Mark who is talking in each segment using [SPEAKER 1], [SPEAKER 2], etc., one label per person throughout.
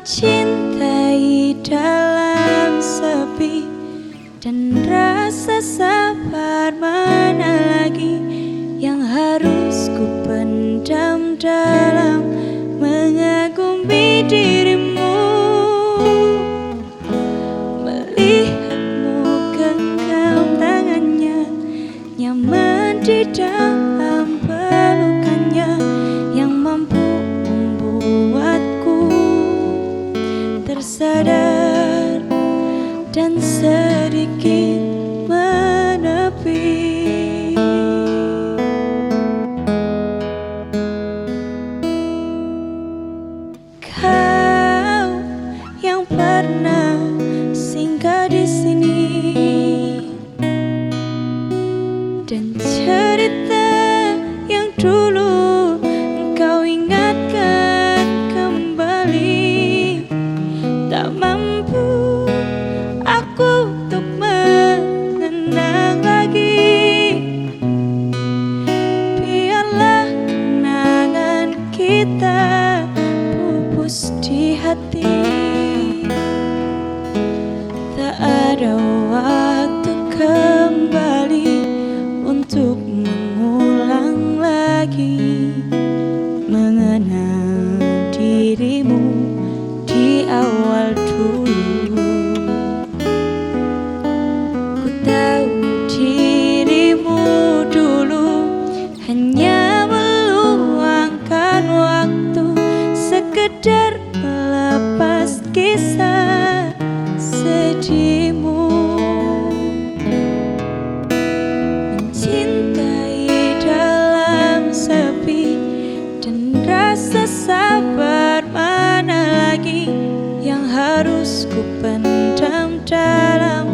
[SPEAKER 1] mencintai dalam sepi dan rasa sabar mana lagi yang harus ku pendam dalam pernah widow rasa sabar mana lagi yang harus ku pendam dalam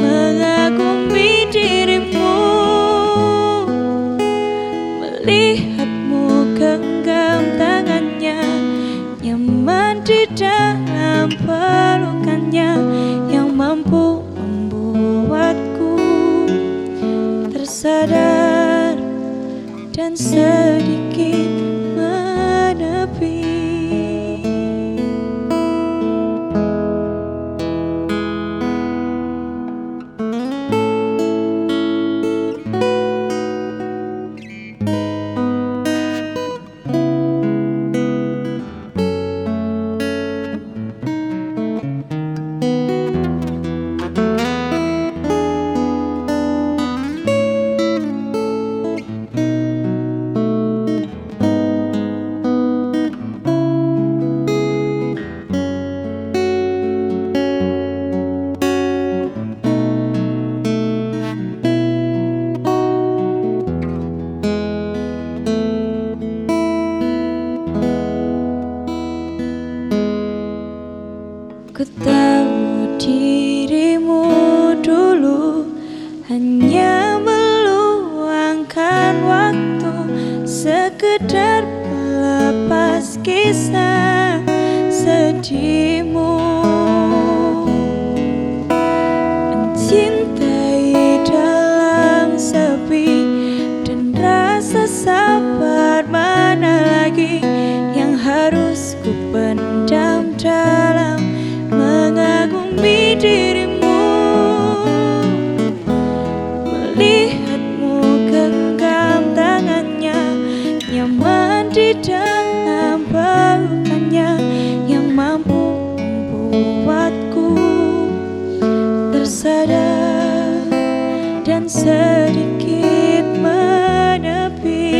[SPEAKER 1] mengagumi dirimu. Melihatmu genggam tangannya nyaman di dalam pelukannya yang mampu membuatku tersadar dan sedikit tahu dirimu dulu hanya meluangkan waktu. Sekedar melepas kisah di dalam pelukannya yang mampu membuatku tersadar dan sedikit menepi.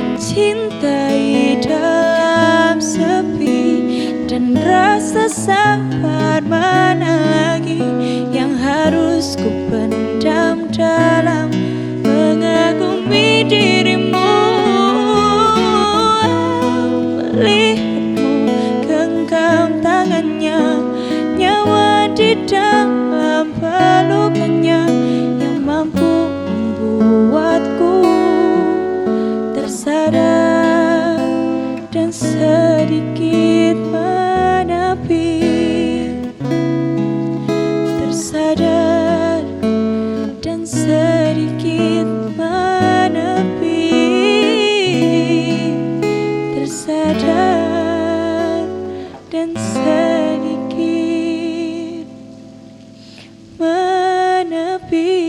[SPEAKER 1] Mencintai dalam sepi dan rasa sabar mana lagi yang harus ku pendam menepi